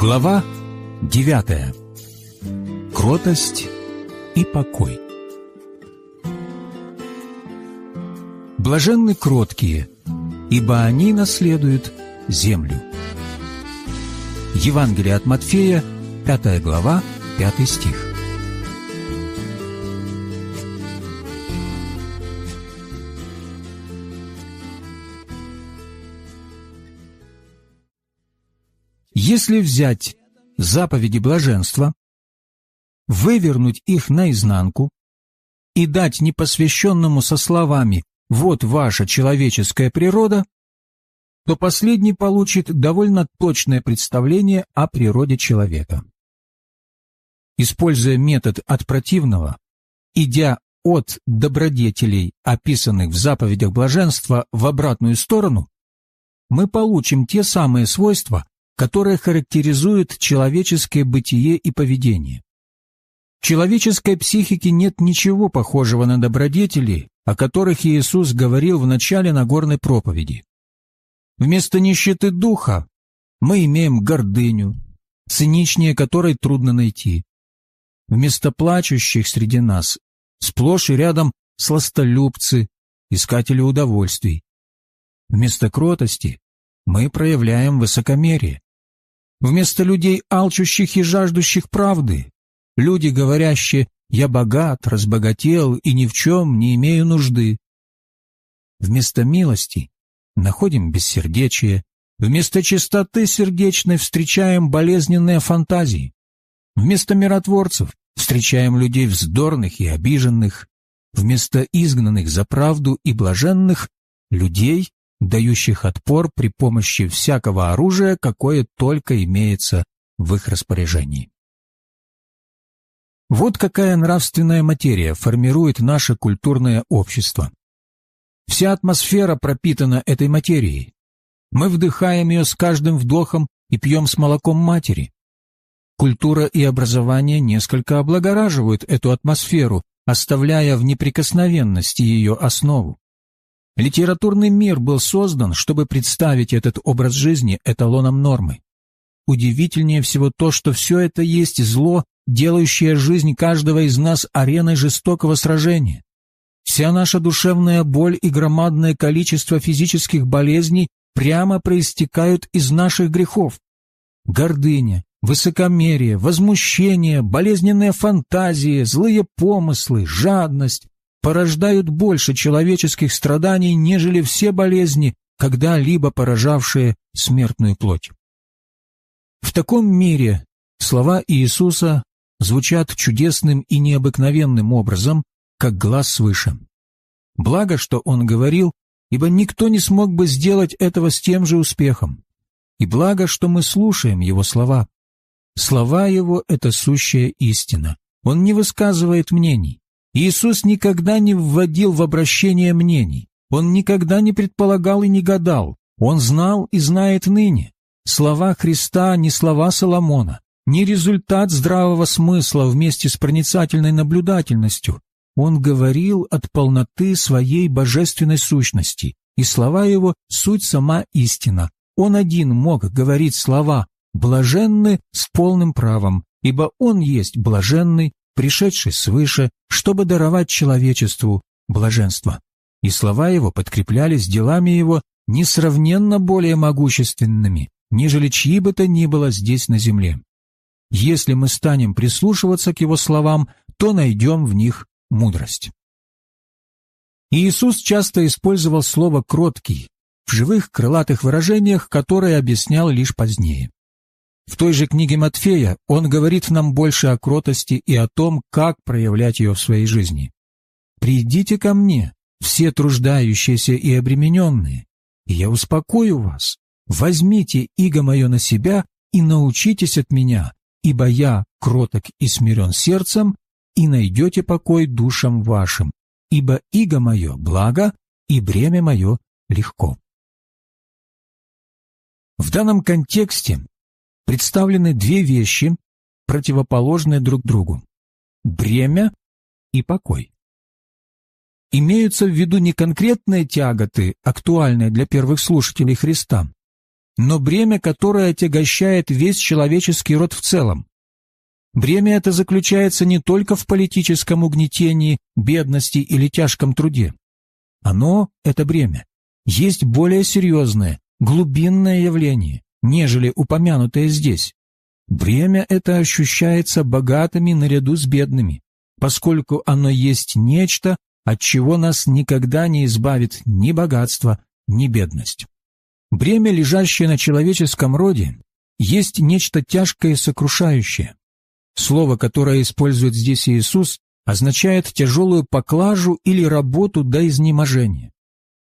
Глава 9. Кротость и покой. Блаженны кроткие, ибо они наследуют землю. Евангелие от Матфея, 5 глава, 5 стих. Если взять заповеди блаженства, вывернуть их наизнанку и дать непосвященному со словами «вот ваша человеческая природа», то последний получит довольно точное представление о природе человека. Используя метод от противного, идя от добродетелей, описанных в заповедях блаженства, в обратную сторону, мы получим те самые свойства, которое характеризует человеческое бытие и поведение. В человеческой психике нет ничего похожего на добродетели, о которых Иисус говорил в начале Нагорной проповеди. Вместо нищеты духа мы имеем гордыню, циничнее которой трудно найти. Вместо плачущих среди нас сплошь и рядом сластолюбцы, искатели удовольствий. Вместо кротости мы проявляем высокомерие. Вместо людей, алчущих и жаждущих правды, люди, говорящие «я богат, разбогател и ни в чем не имею нужды». Вместо милости находим бессердечие, вместо чистоты сердечной встречаем болезненные фантазии, вместо миротворцев встречаем людей вздорных и обиженных, вместо изгнанных за правду и блаженных – людей, дающих отпор при помощи всякого оружия, какое только имеется в их распоряжении. Вот какая нравственная материя формирует наше культурное общество. Вся атмосфера пропитана этой материей. Мы вдыхаем ее с каждым вдохом и пьем с молоком матери. Культура и образование несколько облагораживают эту атмосферу, оставляя в неприкосновенности ее основу. Литературный мир был создан, чтобы представить этот образ жизни эталоном нормы. Удивительнее всего то, что все это есть зло, делающее жизнь каждого из нас ареной жестокого сражения. Вся наша душевная боль и громадное количество физических болезней прямо проистекают из наших грехов. Гордыня, высокомерие, возмущение, болезненные фантазии, злые помыслы, жадность, порождают больше человеческих страданий, нежели все болезни, когда-либо поражавшие смертную плоть. В таком мире слова Иисуса звучат чудесным и необыкновенным образом, как глаз свыше. Благо, что Он говорил, ибо никто не смог бы сделать этого с тем же успехом. И благо, что мы слушаем Его слова. Слова Его — это сущая истина. Он не высказывает мнений. Иисус никогда не вводил в обращение мнений. Он никогда не предполагал и не гадал. Он знал и знает ныне. Слова Христа не слова Соломона, не результат здравого смысла вместе с проницательной наблюдательностью. Он говорил от полноты своей божественной сущности, и слова его — суть сама истина. Он один мог говорить слова «блаженны» с полным правом, ибо он есть блаженный пришедший свыше, чтобы даровать человечеству блаженство. И слова его подкреплялись делами его несравненно более могущественными, нежели чьи бы то ни было здесь на земле. Если мы станем прислушиваться к его словам, то найдем в них мудрость. Иисус часто использовал слово «кроткий» в живых крылатых выражениях, которые объяснял лишь позднее. В той же книге Матфея он говорит нам больше о кротости и о том, как проявлять ее в своей жизни. «Придите ко мне, все труждающиеся и обремененные, и я успокою вас. Возьмите иго мое на себя и научитесь от меня, ибо я кроток и смирен сердцем, и найдете покой душам вашим, ибо иго мое благо, и бремя мое легко». В данном контексте представлены две вещи, противоположные друг другу – бремя и покой. Имеются в виду не конкретные тяготы, актуальные для первых слушателей Христа, но бремя, которое отягощает весь человеческий род в целом. Бремя это заключается не только в политическом угнетении, бедности или тяжком труде. Оно, это бремя, есть более серьезное, глубинное явление, нежели упомянутое здесь. Бремя это ощущается богатыми наряду с бедными, поскольку оно есть нечто, от чего нас никогда не избавит ни богатство, ни бедность. Бремя, лежащее на человеческом роде, есть нечто тяжкое и сокрушающее. Слово, которое использует здесь Иисус, означает тяжелую поклажу или работу до изнеможения.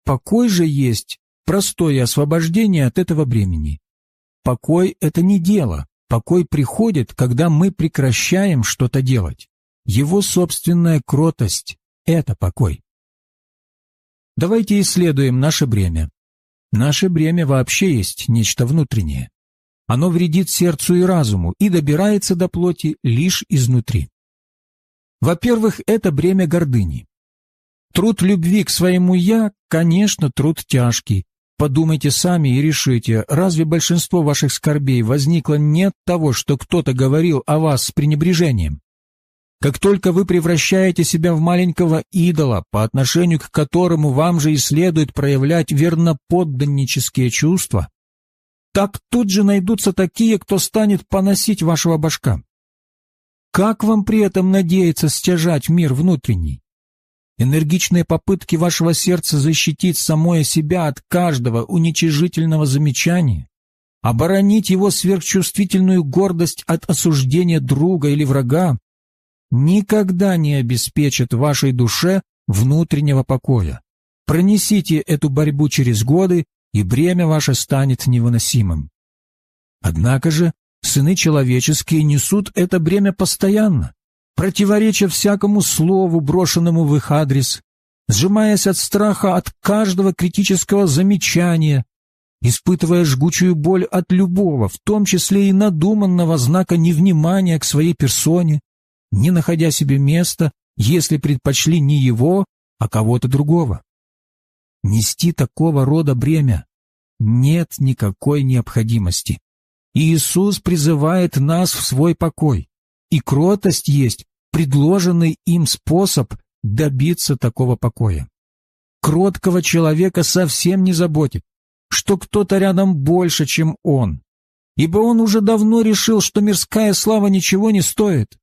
Покой же есть простое освобождение от этого бремени. Покой — это не дело, покой приходит, когда мы прекращаем что-то делать. Его собственная кротость — это покой. Давайте исследуем наше бремя. Наше бремя вообще есть нечто внутреннее. Оно вредит сердцу и разуму и добирается до плоти лишь изнутри. Во-первых, это бремя гордыни. Труд любви к своему «я», конечно, труд тяжкий. Подумайте сами и решите, разве большинство ваших скорбей возникло не от того, что кто-то говорил о вас с пренебрежением? Как только вы превращаете себя в маленького идола, по отношению к которому вам же и следует проявлять верноподданнические чувства, так тут же найдутся такие, кто станет поносить вашего башка. Как вам при этом надеяться стяжать мир внутренний? Энергичные попытки вашего сердца защитить самое себя от каждого уничижительного замечания, оборонить его сверхчувствительную гордость от осуждения друга или врага, никогда не обеспечат вашей душе внутреннего покоя. Пронесите эту борьбу через годы, и бремя ваше станет невыносимым. Однако же сыны человеческие несут это бремя постоянно, противореча всякому слову, брошенному в их адрес, сжимаясь от страха от каждого критического замечания, испытывая жгучую боль от любого, в том числе и надуманного знака невнимания к своей персоне, не находя себе места, если предпочли не его, а кого-то другого. Нести такого рода бремя нет никакой необходимости. Иисус призывает нас в свой покой, и кротость есть предложенный им способ добиться такого покоя. Кроткого человека совсем не заботит, что кто-то рядом больше, чем он, ибо он уже давно решил, что мирская слава ничего не стоит.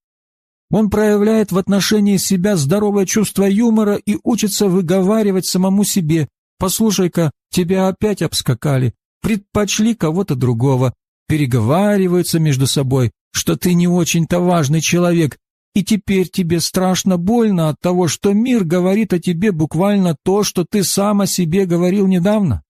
Он проявляет в отношении себя здоровое чувство юмора и учится выговаривать самому себе «Послушай-ка, тебя опять обскакали, предпочли кого-то другого, переговариваются между собой, что ты не очень-то важный человек, и теперь тебе страшно больно от того, что мир говорит о тебе буквально то, что ты сам о себе говорил недавно.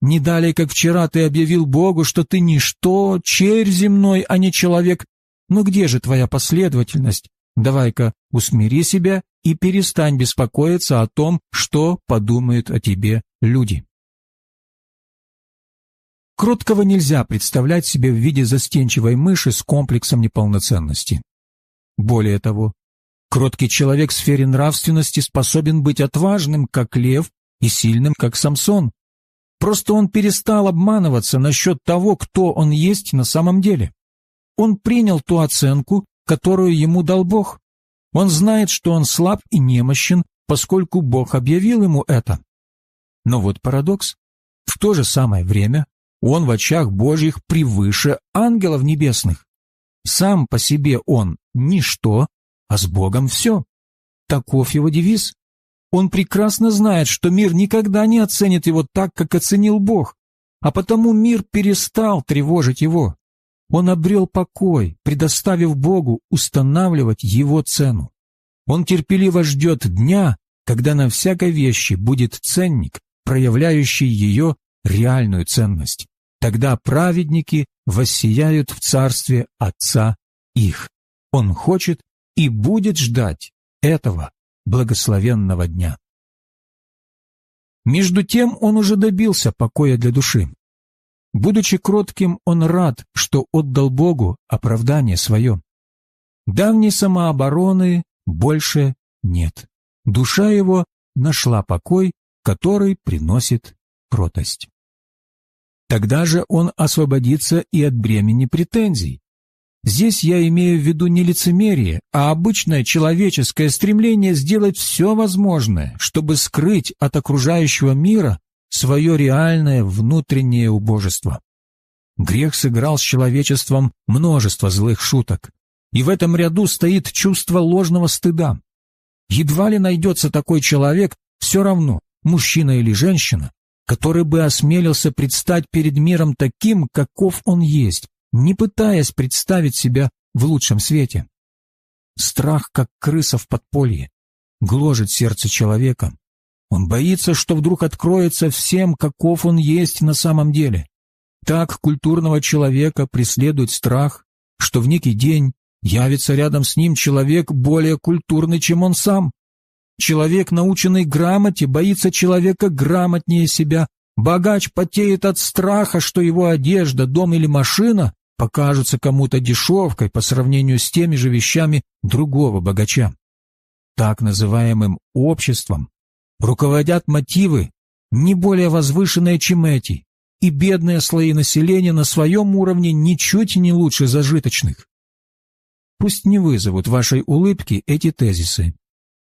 Не далее, как вчера ты объявил Богу, что ты ничто, червь земной, а не человек, ну где же твоя последовательность? Давай-ка усмири себя и перестань беспокоиться о том, что подумают о тебе люди. Кроткого нельзя представлять себе в виде застенчивой мыши с комплексом неполноценности. Более того, кроткий человек в сфере нравственности способен быть отважным, как лев, и сильным, как Самсон. Просто он перестал обманываться насчет того, кто он есть на самом деле. Он принял ту оценку, которую ему дал Бог. Он знает, что он слаб и немощен, поскольку Бог объявил ему это. Но вот парадокс. В то же самое время он в очах Божьих превыше ангелов небесных. Сам по себе он ничто, а с Богом все. Таков его девиз. Он прекрасно знает, что мир никогда не оценит его так, как оценил Бог, а потому мир перестал тревожить его. Он обрел покой, предоставив Богу устанавливать его цену. Он терпеливо ждет дня, когда на всякой вещи будет ценник, проявляющий ее реальную ценность. Тогда праведники воссияют в царстве Отца их. Он хочет и будет ждать этого благословенного дня. Между тем он уже добился покоя для души. Будучи кротким, он рад, что отдал Богу оправдание свое. Давней самообороны больше нет. Душа его нашла покой, который приносит кротость. Тогда же он освободится и от бремени претензий. Здесь я имею в виду не лицемерие, а обычное человеческое стремление сделать все возможное, чтобы скрыть от окружающего мира свое реальное внутреннее убожество. Грех сыграл с человечеством множество злых шуток, и в этом ряду стоит чувство ложного стыда. Едва ли найдется такой человек, все равно, мужчина или женщина, который бы осмелился предстать перед миром таким, каков он есть, не пытаясь представить себя в лучшем свете. Страх, как крыса в подполье, гложет сердце человека. Он боится, что вдруг откроется всем, каков он есть на самом деле. Так культурного человека преследует страх, что в некий день явится рядом с ним человек более культурный, чем он сам. Человек, наученный грамоте, боится человека грамотнее себя. Богач потеет от страха, что его одежда, дом или машина покажутся кому-то дешевкой по сравнению с теми же вещами другого богача. Так называемым обществом руководят мотивы, не более возвышенные, чем эти, и бедные слои населения на своем уровне ничуть не лучше зажиточных. Пусть не вызовут вашей улыбки эти тезисы.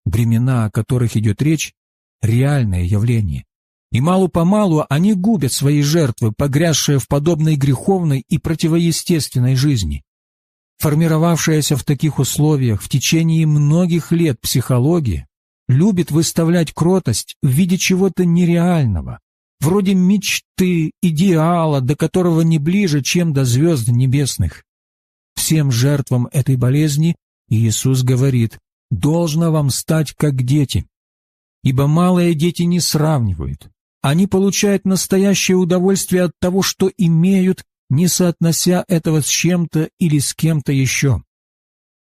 Бремена, о которых идет речь, реальное явление. И малу-помалу они губят свои жертвы, погрязшие в подобной греховной и противоестественной жизни. Формировавшаяся в таких условиях в течение многих лет психология любит выставлять кротость в виде чего-то нереального, вроде мечты, идеала, до которого не ближе, чем до звезд небесных. Всем жертвам этой болезни Иисус говорит, должно вам стать как дети. Ибо малые дети не сравнивают, они получают настоящее удовольствие от того, что имеют, не соотнося этого с чем-то или с кем-то еще.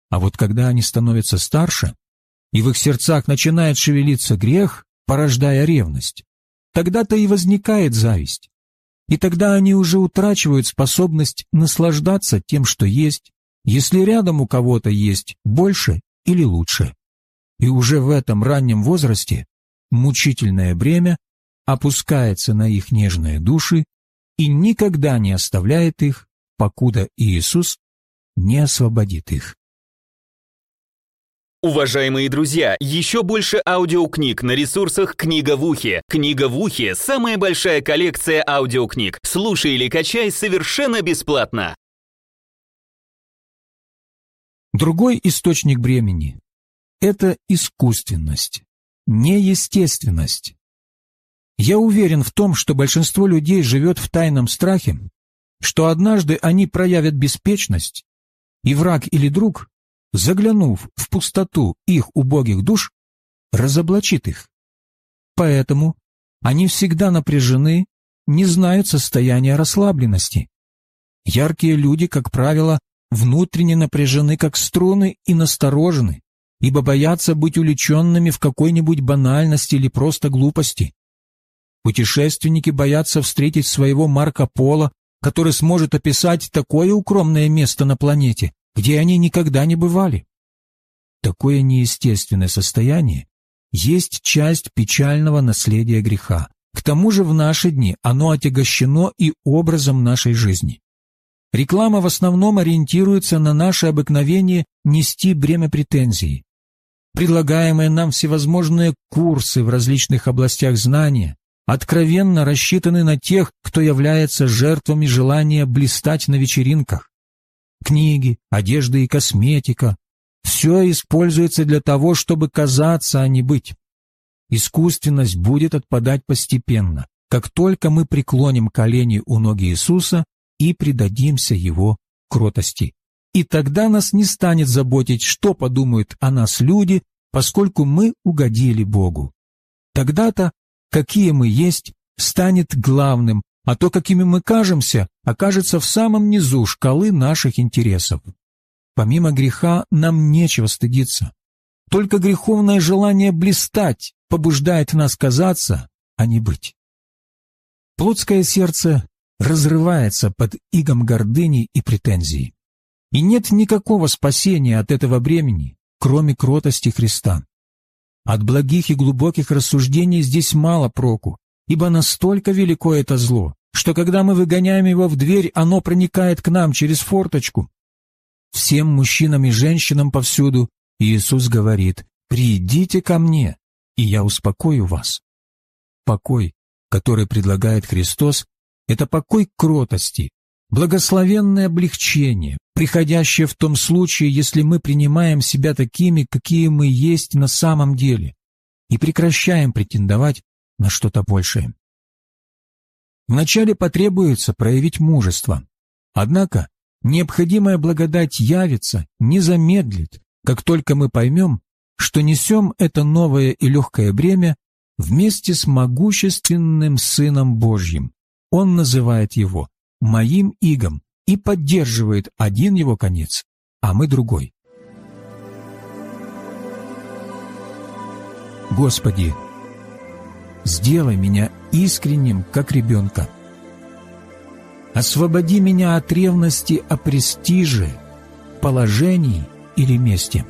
А вот когда они становятся старше, и в их сердцах начинает шевелиться грех, порождая ревность, тогда-то и возникает зависть. И тогда они уже утрачивают способность наслаждаться тем, что есть, если рядом у кого-то есть больше или лучше. И уже в этом раннем возрасте мучительное бремя опускается на их нежные души и никогда не оставляет их, покуда Иисус не освободит их. Уважаемые друзья, еще больше аудиокниг на ресурсах «Книга в ухе». «Книга в ухе» — самая большая коллекция аудиокниг. Слушай или качай совершенно бесплатно. Другой источник бремени — это искусственность, неестественность. Я уверен в том, что большинство людей живет в тайном страхе, что однажды они проявят беспечность, и враг или друг, заглянув в пустоту их убогих душ, разоблачит их. Поэтому они всегда напряжены, не знают состояния расслабленности. Яркие люди, как правило, внутренне напряжены, как струны, и насторожены, ибо боятся быть увлеченными в какой-нибудь банальности или просто глупости. Путешественники боятся встретить своего Марка Пола, который сможет описать такое укромное место на планете, где они никогда не бывали. Такое неестественное состояние есть часть печального наследия греха. К тому же в наши дни оно отягощено и образом нашей жизни. Реклама в основном ориентируется на наше обыкновение нести бремя претензий. Предлагаемые нам всевозможные курсы в различных областях знания, откровенно рассчитаны на тех, кто является жертвами желания блистать на вечеринках. Книги, одежда и косметика – все используется для того, чтобы казаться, а не быть. Искусственность будет отпадать постепенно, как только мы преклоним колени у ноги Иисуса и предадимся Его кротости. И тогда нас не станет заботить, что подумают о нас люди, поскольку мы угодили Богу. Тогда-то какие мы есть, станет главным, а то, какими мы кажемся, окажется в самом низу шкалы наших интересов. Помимо греха нам нечего стыдиться. Только греховное желание блистать побуждает нас казаться, а не быть. Плотское сердце разрывается под игом гордыни и претензий. И нет никакого спасения от этого бремени, кроме кротости Христа. От благих и глубоких рассуждений здесь мало проку, ибо настолько велико это зло, что когда мы выгоняем его в дверь, оно проникает к нам через форточку. Всем мужчинам и женщинам повсюду Иисус говорит, «Придите ко мне, и я успокою вас». Покой, который предлагает Христос, это покой кротости, благословенное облегчение, приходящее в том случае, если мы принимаем себя такими, какие мы есть на самом деле, и прекращаем претендовать на что-то большее. Вначале потребуется проявить мужество, однако необходимая благодать явится, не замедлит, как только мы поймем, что несем это новое и легкое бремя вместе с могущественным Сыном Божьим. Он называет его «моим игом» и поддерживает один его конец, а мы другой. Господи, сделай меня искренним, как ребенка. Освободи меня от ревности о престиже, положении или месте.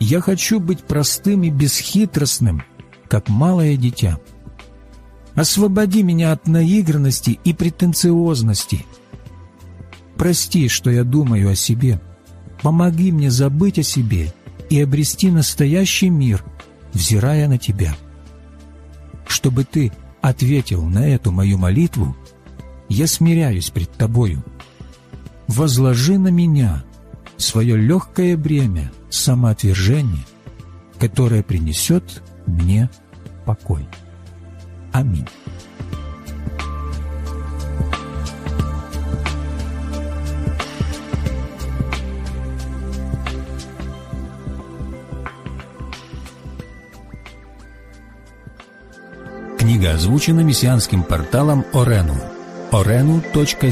Я хочу быть простым и бесхитростным, как малое дитя. Освободи меня от наигранности и претенциозности. Прости, что я думаю о себе. Помоги мне забыть о себе и обрести настоящий мир, взирая на Тебя. Чтобы Ты ответил на эту мою молитву, я смиряюсь пред Тобою. Возложи на меня свое легкое бремя самоотвержения, которое принесет мне покой. Аминь. Книга озвучена мессианским порталом Орену. orenu.co.il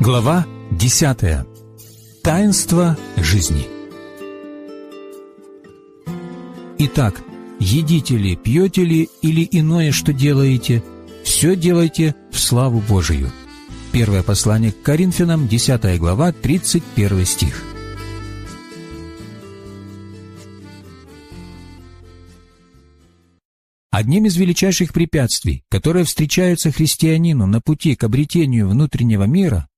Глава десятая. Таинство жизни. Итак, едите ли, пьете ли или иное, что делаете, все делайте в славу Божию. Первое послание к Коринфянам, 10 глава, 31 стих. Одним из величайших препятствий, которые встречаются христианину на пути к обретению внутреннего мира,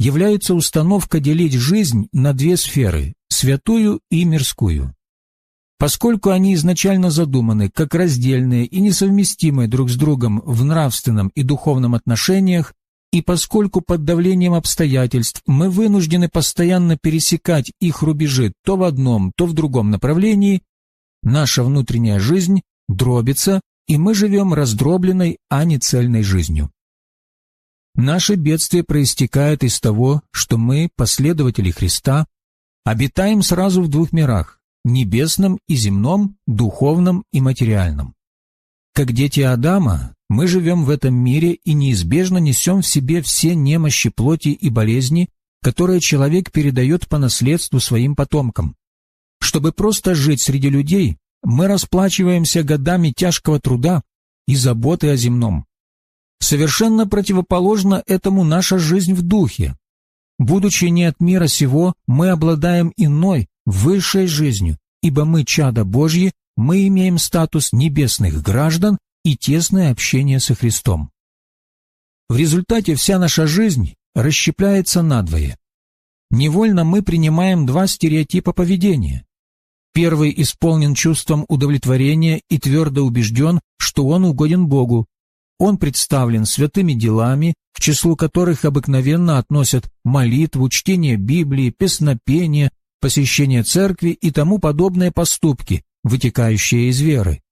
является установка делить жизнь на две сферы – святую и мирскую. Поскольку они изначально задуманы как раздельные и несовместимые друг с другом в нравственном и духовном отношениях, и поскольку под давлением обстоятельств мы вынуждены постоянно пересекать их рубежи то в одном, то в другом направлении, наша внутренняя жизнь дробится, и мы живем раздробленной, а не цельной жизнью. Наше бедствие проистекает из того, что мы, последователи Христа, обитаем сразу в двух мирах – небесном и земном, духовном и материальном. Как дети Адама, мы живем в этом мире и неизбежно несем в себе все немощи плоти и болезни, которые человек передает по наследству своим потомкам. Чтобы просто жить среди людей, мы расплачиваемся годами тяжкого труда и заботы о земном. Совершенно противоположно этому наша жизнь в духе. Будучи не от мира сего, мы обладаем иной, высшей жизнью, ибо мы чада Божьи, мы имеем статус небесных граждан и тесное общение со Христом. В результате вся наша жизнь расщепляется надвое. Невольно мы принимаем два стереотипа поведения. Первый исполнен чувством удовлетворения и твердо убежден, что он угоден Богу, он представлен святыми делами, к числу которых обыкновенно относят молитву, чтение Библии, песнопение, посещение церкви и тому подобные поступки, вытекающие из веры.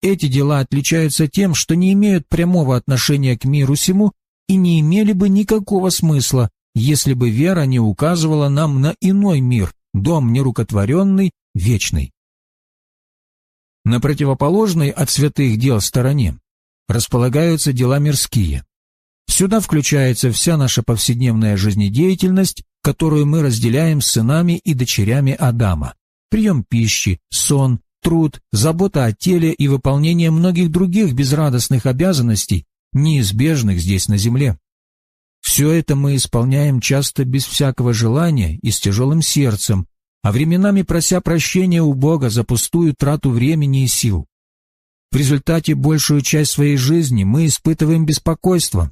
Эти дела отличаются тем, что не имеют прямого отношения к миру сему и не имели бы никакого смысла, если бы вера не указывала нам на иной мир, дом нерукотворенный, вечный. На противоположной от святых дел стороне располагаются дела мирские. Сюда включается вся наша повседневная жизнедеятельность, которую мы разделяем с сынами и дочерями Адама. Прием пищи, сон, труд, забота о теле и выполнение многих других безрадостных обязанностей, неизбежных здесь на земле. Все это мы исполняем часто без всякого желания и с тяжелым сердцем, а временами прося прощения у Бога за пустую трату времени и сил. В результате большую часть своей жизни мы испытываем беспокойство.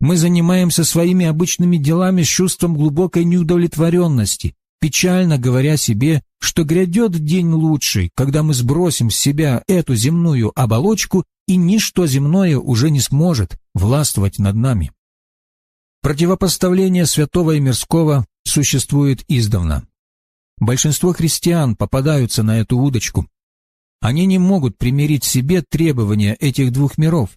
Мы занимаемся своими обычными делами с чувством глубокой неудовлетворенности, печально говоря себе, что грядет день лучший, когда мы сбросим с себя эту земную оболочку, и ничто земное уже не сможет властвовать над нами. Противопоставление святого и мирского существует издавна. Большинство христиан попадаются на эту удочку. Они не могут примирить себе требования этих двух миров.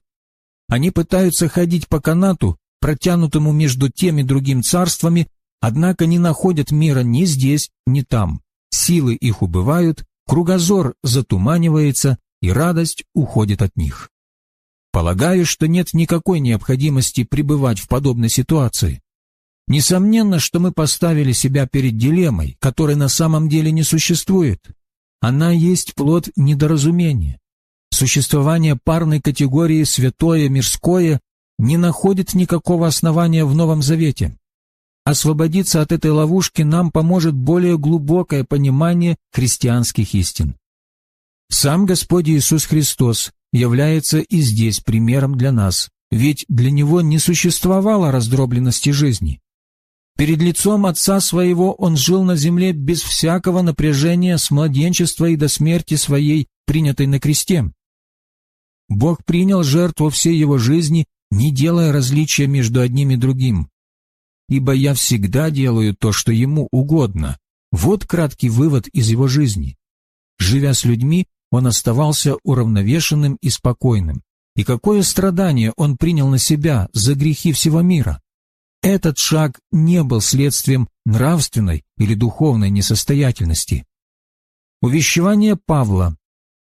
Они пытаются ходить по канату, протянутому между тем и другим царствами, однако не находят мира ни здесь, ни там. Силы их убывают, кругозор затуманивается, и радость уходит от них. Полагаю, что нет никакой необходимости пребывать в подобной ситуации. Несомненно, что мы поставили себя перед дилеммой, которой на самом деле не существует. Она есть плод недоразумения. Существование парной категории святое-мирское не находит никакого основания в Новом Завете. Освободиться от этой ловушки нам поможет более глубокое понимание христианских истин. Сам Господь Иисус Христос является и здесь примером для нас, ведь для Него не существовало раздробленности жизни. Перед лицом Отца Своего Он жил на земле без всякого напряжения с младенчества и до смерти Своей, принятой на кресте. Бог принял жертву всей Его жизни, не делая различия между одним и другим. «Ибо я всегда делаю то, что Ему угодно». Вот краткий вывод из Его жизни. Живя с людьми, Он оставался уравновешенным и спокойным. И какое страдание Он принял на себя за грехи всего мира. Этот шаг не был следствием нравственной или духовной несостоятельности. Увещевание Павла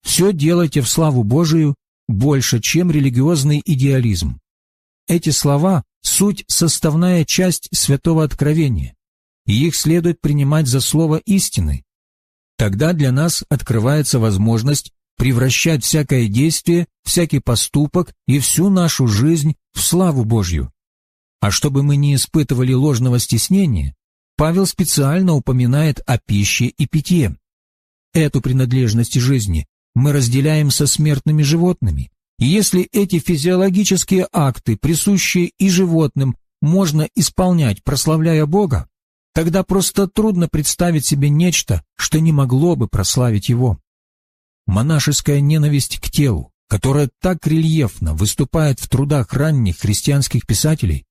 «Все делайте в славу Божию» больше, чем религиозный идеализм. Эти слова – суть составная часть Святого Откровения, и их следует принимать за слово истины. Тогда для нас открывается возможность превращать всякое действие, всякий поступок и всю нашу жизнь в славу Божью. А чтобы мы не испытывали ложного стеснения, Павел специально упоминает о пище и питье. Эту принадлежность жизни мы разделяем со смертными животными, и если эти физиологические акты, присущие и животным, можно исполнять, прославляя Бога, тогда просто трудно представить себе нечто, что не могло бы прославить Его. Монашеская ненависть к телу, которая так рельефно выступает в трудах ранних христианских писателей,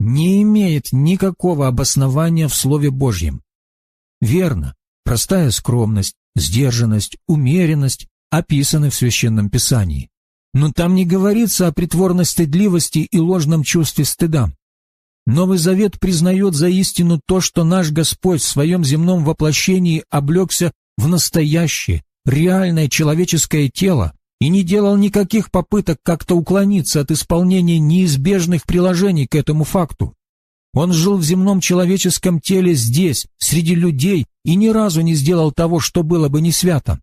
не имеет никакого обоснования в Слове Божьем. Верно, простая скромность, сдержанность, умеренность описаны в Священном Писании. Но там не говорится о притворной стыдливости и ложном чувстве стыда. Новый Завет признает за истину то, что наш Господь в своем земном воплощении облегся в настоящее, реальное человеческое тело, и не делал никаких попыток как-то уклониться от исполнения неизбежных приложений к этому факту. Он жил в земном человеческом теле здесь, среди людей, и ни разу не сделал того, что было бы не свято.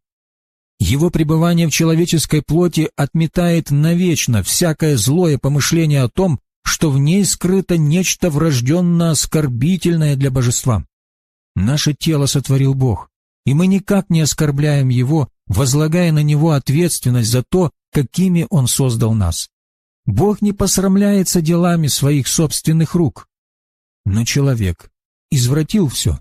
Его пребывание в человеческой плоти отметает навечно всякое злое помышление о том, что в ней скрыто нечто врожденно оскорбительное для божества. Наше тело сотворил Бог, и мы никак не оскорбляем его, возлагая на него ответственность за то, какими он создал нас. Бог не посрамляется делами своих собственных рук. Но человек извратил все.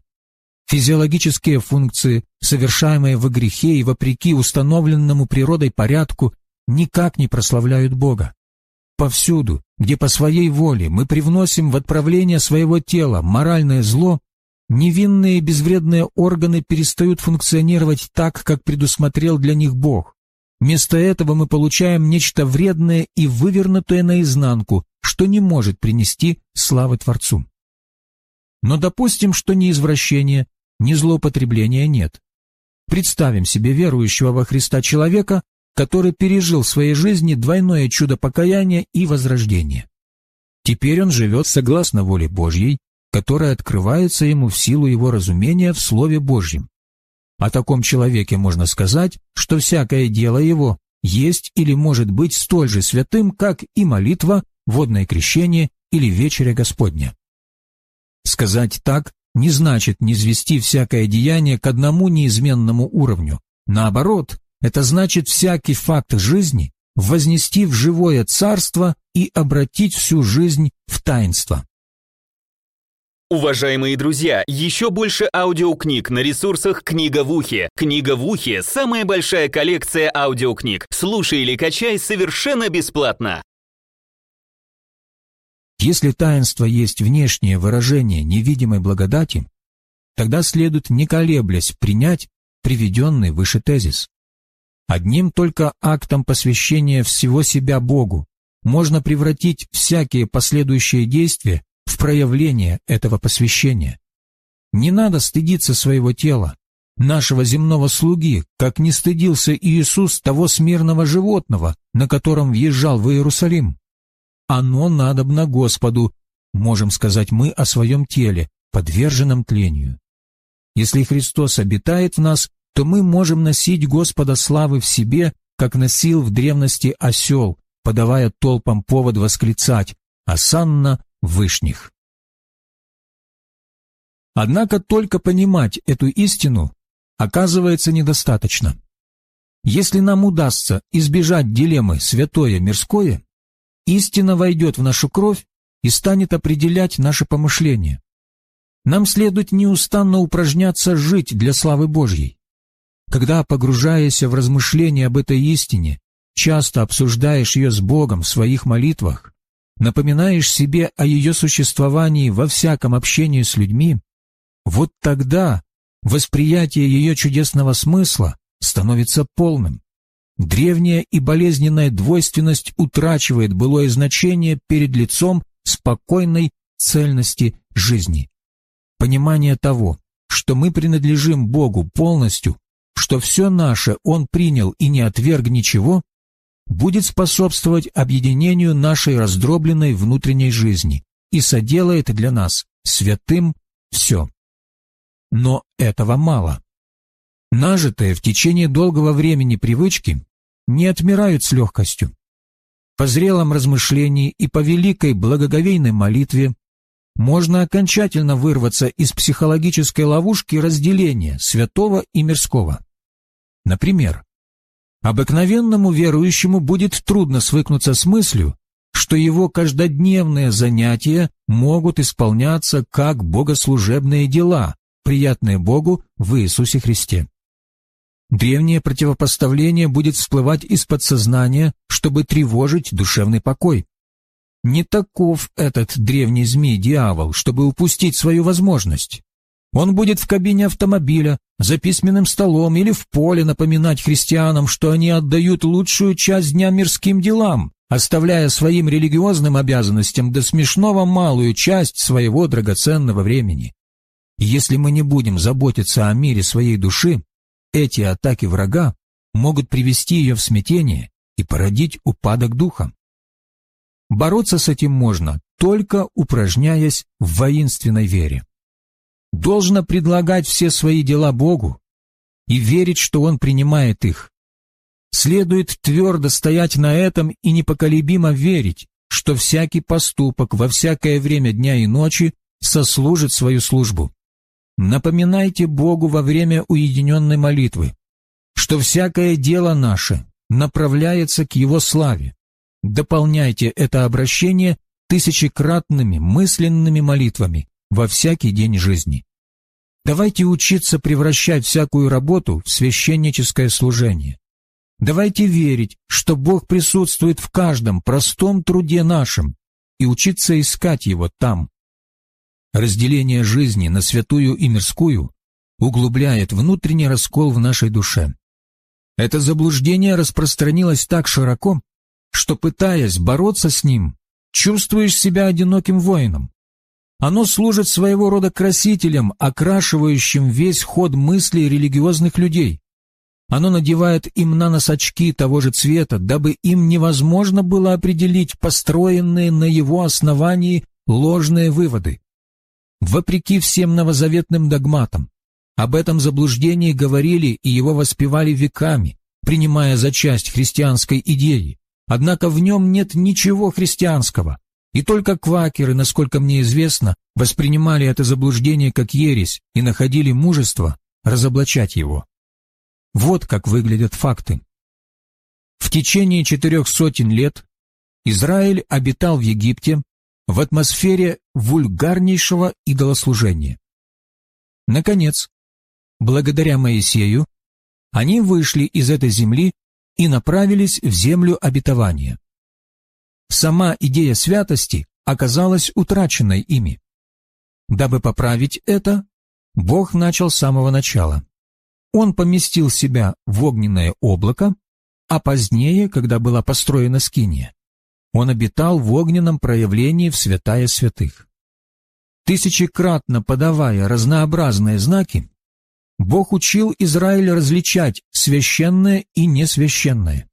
Физиологические функции, совершаемые во грехе и вопреки установленному природой порядку, никак не прославляют Бога. Повсюду, где по своей воле мы привносим в отправление своего тела моральное зло, Невинные безвредные органы перестают функционировать так, как предусмотрел для них Бог. Вместо этого мы получаем нечто вредное и вывернутое наизнанку, что не может принести славы Творцу. Но допустим, что ни извращения, ни злоупотребления нет. Представим себе верующего во Христа человека, который пережил в своей жизни двойное чудо покаяния и возрождения. Теперь он живет согласно воле Божьей которое открывается ему в силу его разумения в Слове Божьем. О таком человеке можно сказать, что всякое дело его есть или может быть столь же святым, как и молитва, водное крещение или вечеря Господня. Сказать так не значит низвести всякое деяние к одному неизменному уровню. Наоборот, это значит всякий факт жизни вознести в живое царство и обратить всю жизнь в таинство. Уважаемые друзья, еще больше аудиокниг на ресурсах «Книга в ухе». «Книга в ухе» — самая большая коллекция аудиокниг. Слушай или качай совершенно бесплатно. Если таинство есть внешнее выражение невидимой благодати, тогда следует, не колеблясь, принять приведенный выше тезис. Одним только актом посвящения всего себя Богу можно превратить всякие последующие действия в проявление этого посвящения. Не надо стыдиться своего тела, нашего земного слуги, как не стыдился Иисус того смирного животного, на котором въезжал в Иерусалим. Оно надобно Господу, можем сказать мы о своем теле, подверженном тлению. Если Христос обитает в нас, то мы можем носить Господа славы в себе, как носил в древности осел, подавая толпам повод восклицать «Асанна Вышних». Однако только понимать эту истину оказывается недостаточно. Если нам удастся избежать дилеммы святое-мирское, истина войдет в нашу кровь и станет определять наше помышление. Нам следует неустанно упражняться жить для славы Божьей. Когда, погружаясь в размышления об этой истине, часто обсуждаешь ее с Богом в своих молитвах, напоминаешь себе о ее существовании во всяком общении с людьми, вот тогда восприятие ее чудесного смысла становится полным. Древняя и болезненная двойственность утрачивает былое значение перед лицом спокойной цельности жизни. Понимание того, что мы принадлежим Богу полностью, что все наше Он принял и не отверг ничего, будет способствовать объединению нашей раздробленной внутренней жизни и соделает для нас святым все. Но этого мало. Нажитые в течение долгого времени привычки не отмирают с легкостью. По зрелом размышлении и по великой благоговейной молитве можно окончательно вырваться из психологической ловушки разделения святого и мирского. Например, обыкновенному верующему будет трудно свыкнуться с мыслью, что его каждодневные занятия могут исполняться как богослужебные дела, приятные Богу в Иисусе Христе. Древнее противопоставление будет всплывать из подсознания, чтобы тревожить душевный покой. Не таков этот древний змей-дьявол, чтобы упустить свою возможность. Он будет в кабине автомобиля, за письменным столом или в поле напоминать христианам, что они отдают лучшую часть дня мирским делам, оставляя своим религиозным обязанностям до смешного малую часть своего драгоценного времени. Если мы не будем заботиться о мире своей души, эти атаки врага могут привести ее в смятение и породить упадок духа. Бороться с этим можно, только упражняясь в воинственной вере. Должно предлагать все свои дела Богу и верить, что Он принимает их. Следует твердо стоять на этом и непоколебимо верить, что всякий поступок во всякое время дня и ночи сослужит свою службу. Напоминайте Богу во время уединенной молитвы, что всякое дело наше направляется к Его славе. Дополняйте это обращение тысячекратными мысленными молитвами во всякий день жизни. Давайте учиться превращать всякую работу в священническое служение. Давайте верить, что Бог присутствует в каждом простом труде нашем и учиться искать Его там, Разделение жизни на святую и мирскую углубляет внутренний раскол в нашей душе. Это заблуждение распространилось так широко, что, пытаясь бороться с ним, чувствуешь себя одиноким воином. Оно служит своего рода красителем, окрашивающим весь ход мыслей религиозных людей. Оно надевает им на нос очки того же цвета, дабы им невозможно было определить построенные на его основании ложные выводы вопреки всем новозаветным догматам. Об этом заблуждении говорили и его воспевали веками, принимая за часть христианской идеи. Однако в нем нет ничего христианского, И только квакеры, насколько мне известно, воспринимали это заблуждение как ересь и находили мужество разоблачать его. Вот как выглядят факты. В течение четырех сотен лет Израиль обитал в Египте в атмосфере вульгарнейшего идолослужения. Наконец, благодаря Моисею, они вышли из этой земли и направились в землю обетования. Сама идея святости оказалась утраченной ими. Дабы поправить это, Бог начал с самого начала. Он поместил себя в огненное облако, а позднее, когда была построена скиния, он обитал в огненном проявлении в святая святых. Тысячекратно подавая разнообразные знаки, Бог учил Израиль различать священное и несвященное.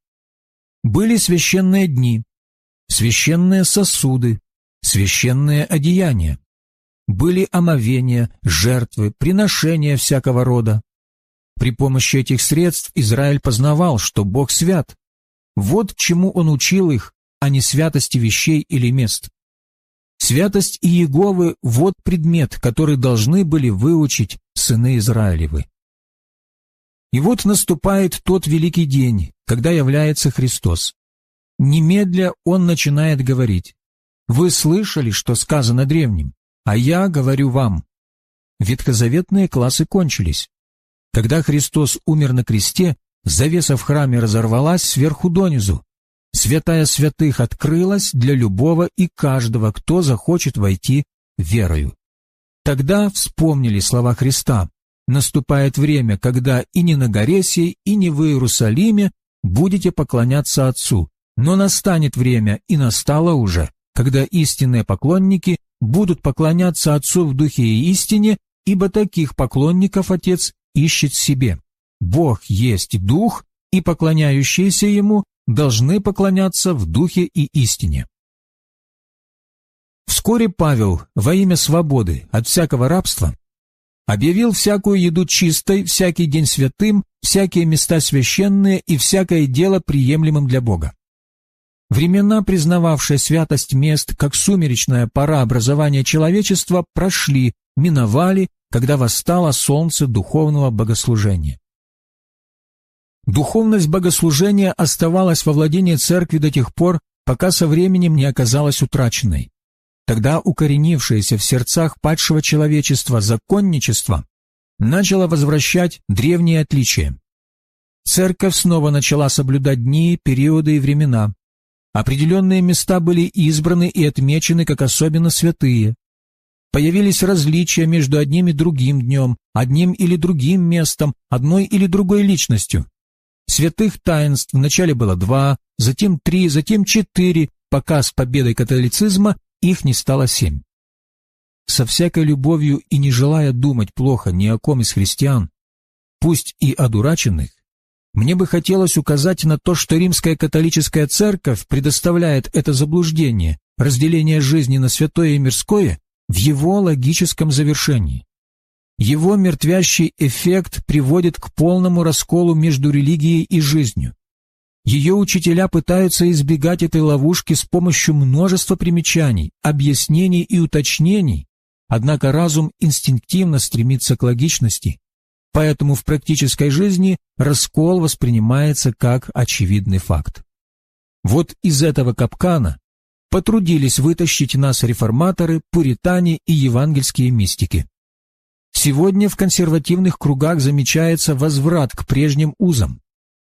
Были священные дни, священные сосуды, священные одеяния. Были омовения, жертвы, приношения всякого рода. При помощи этих средств Израиль познавал, что Бог свят. Вот чему он учил их, а не святости вещей или мест. Святость Иеговы – вот предмет, который должны были выучить сыны Израилевы. И вот наступает тот великий день, когда является Христос. Немедля он начинает говорить. «Вы слышали, что сказано древним, а я говорю вам». Ветхозаветные классы кончились. Когда Христос умер на кресте, завеса в храме разорвалась сверху донизу. Святая святых открылась для любого и каждого, кто захочет войти верою. Тогда вспомнили слова Христа. Наступает время, когда и не на горе сей, и не в Иерусалиме будете поклоняться Отцу, но настанет время, и настало уже, когда истинные поклонники будут поклоняться Отцу в духе и истине, ибо таких поклонников Отец ищет себе. Бог есть Дух, и поклоняющиеся Ему должны поклоняться в духе и истине. Вскоре Павел во имя свободы от всякого рабства объявил всякую еду чистой, всякий день святым, всякие места священные и всякое дело приемлемым для Бога. Времена, признававшие святость мест как сумеречная пора образования человечества, прошли, миновали, когда восстало солнце духовного богослужения. Духовность богослужения оставалась во владении церкви до тех пор, пока со временем не оказалась утраченной. Тогда укоренившееся в сердцах падшего человечества законничество начало возвращать древние отличия. Церковь снова начала соблюдать дни, периоды и времена. Определенные места были избраны и отмечены как особенно святые. Появились различия между одним и другим днем, одним или другим местом, одной или другой личностью. Святых таинств вначале было два, затем три, затем четыре, пока с победой католицизма их не стало семь. Со всякой любовью и не желая думать плохо ни о ком из христиан, пусть и одураченных, мне бы хотелось указать на то, что римская католическая церковь предоставляет это заблуждение, разделение жизни на святое и мирское, в его логическом завершении. Его мертвящий эффект приводит к полному расколу между религией и жизнью. Ее учителя пытаются избегать этой ловушки с помощью множества примечаний, объяснений и уточнений, однако разум инстинктивно стремится к логичности, Поэтому в практической жизни раскол воспринимается как очевидный факт. Вот из этого капкана потрудились вытащить нас реформаторы, пуритане и евангельские мистики. Сегодня в консервативных кругах замечается возврат к прежним узам.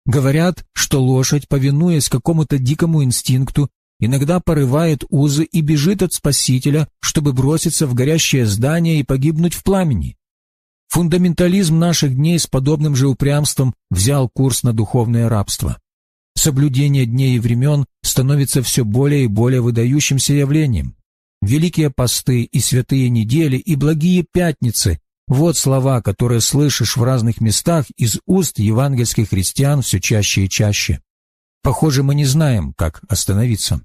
Говорят, что лошадь, повинуясь какому-то дикому инстинкту, иногда порывает узы и бежит от спасителя, чтобы броситься в горящее здание и погибнуть в пламени. Фундаментализм наших дней с подобным же упрямством взял курс на духовное рабство. Соблюдение дней и времен становится все более и более выдающимся явлением. Великие посты и святые недели и благие пятницы – вот слова, которые слышишь в разных местах из уст евангельских христиан все чаще и чаще. Похоже, мы не знаем, как остановиться.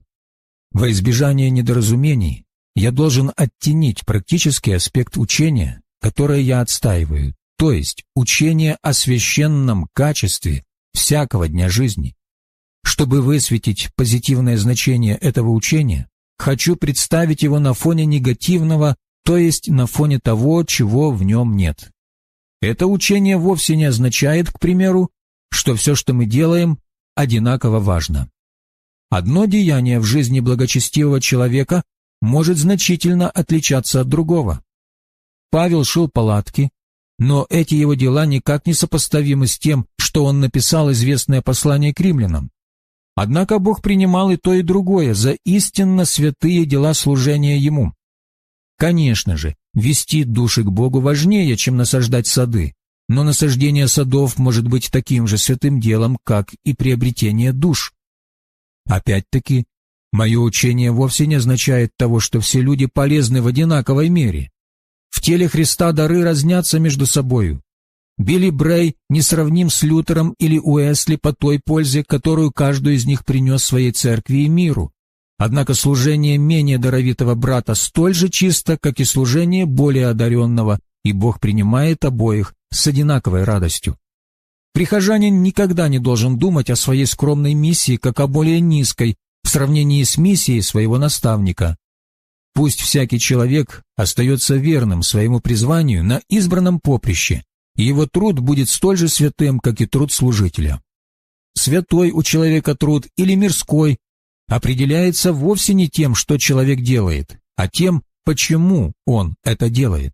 Во избежание недоразумений я должен оттенить практический аспект учения, которое я отстаиваю, то есть учение о священном качестве всякого дня жизни. Чтобы высветить позитивное значение этого учения, хочу представить его на фоне негативного, то есть на фоне того, чего в нем нет. Это учение вовсе не означает, к примеру, что все, что мы делаем, одинаково важно. Одно деяние в жизни благочестивого человека может значительно отличаться от другого. Павел шил палатки, но эти его дела никак не сопоставимы с тем, что он написал известное послание к римлянам. Однако Бог принимал и то, и другое за истинно святые дела служения Ему. Конечно же, вести души к Богу важнее, чем насаждать сады, но насаждение садов может быть таким же святым делом, как и приобретение душ. Опять-таки, мое учение вовсе не означает того, что все люди полезны в одинаковой мере. В теле Христа дары разнятся между собою. Билли Брей несравним с Лютером или Уэсли по той пользе, которую каждый из них принес своей церкви и миру. Однако служение менее даровитого брата столь же чисто, как и служение более одаренного, и Бог принимает обоих с одинаковой радостью. Прихожанин никогда не должен думать о своей скромной миссии как о более низкой в сравнении с миссией своего наставника. Пусть всякий человек остается верным своему призванию на избранном поприще, и его труд будет столь же святым, как и труд служителя. Святой у человека труд или мирской определяется вовсе не тем, что человек делает, а тем, почему он это делает.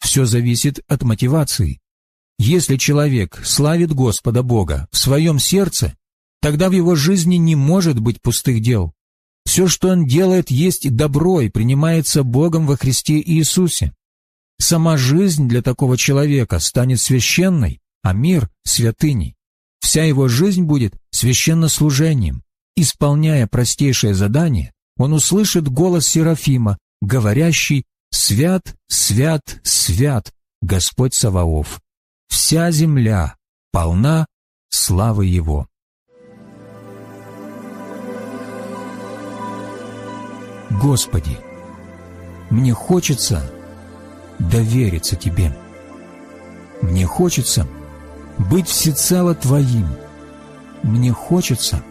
Все зависит от мотивации. Если человек славит Господа Бога в своем сердце, тогда в его жизни не может быть пустых дел. Все, что он делает, есть добро и принимается Богом во Христе Иисусе. Сама жизнь для такого человека станет священной, а мир — святыней. Вся его жизнь будет священнослужением. Исполняя простейшее задание, он услышит голос Серафима, говорящий «Свят, свят, свят, Господь Саваоф! Вся земля полна славы Его». Господи, мне хочется довериться Тебе. Мне хочется быть всецело Твоим. Мне хочется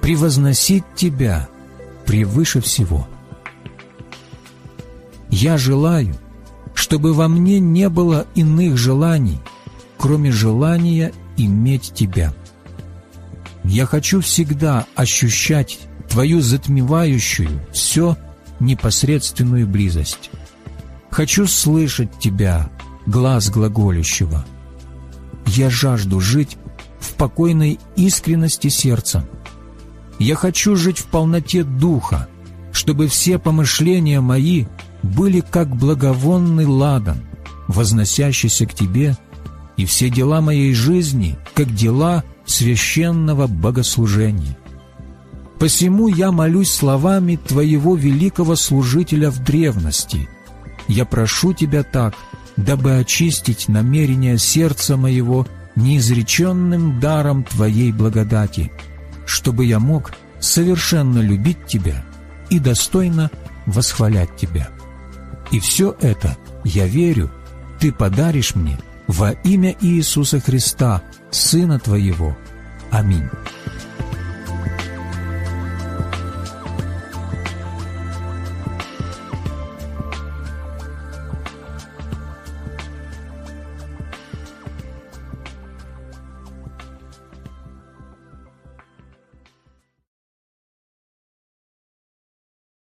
превозносить Тебя превыше всего. Я желаю, чтобы во мне не было иных желаний, кроме желания иметь Тебя. Я хочу всегда ощущать Твою затмевающую все непосредственную близость. Хочу слышать Тебя, глаз глаголющего. Я жажду жить в покойной искренности сердца. Я хочу жить в полноте духа, чтобы все помышления мои были как благовонный ладан, возносящийся к Тебе, и все дела моей жизни, как дела священного богослужения. Посему я молюсь словами Твоего великого служителя в древности – я прошу Тебя так, дабы очистить намерение сердца моего неизреченным даром Твоей благодати, чтобы я мог совершенно любить Тебя и достойно восхвалять Тебя. И все это, я верю, Ты подаришь мне во имя Иисуса Христа, Сына Твоего. Аминь.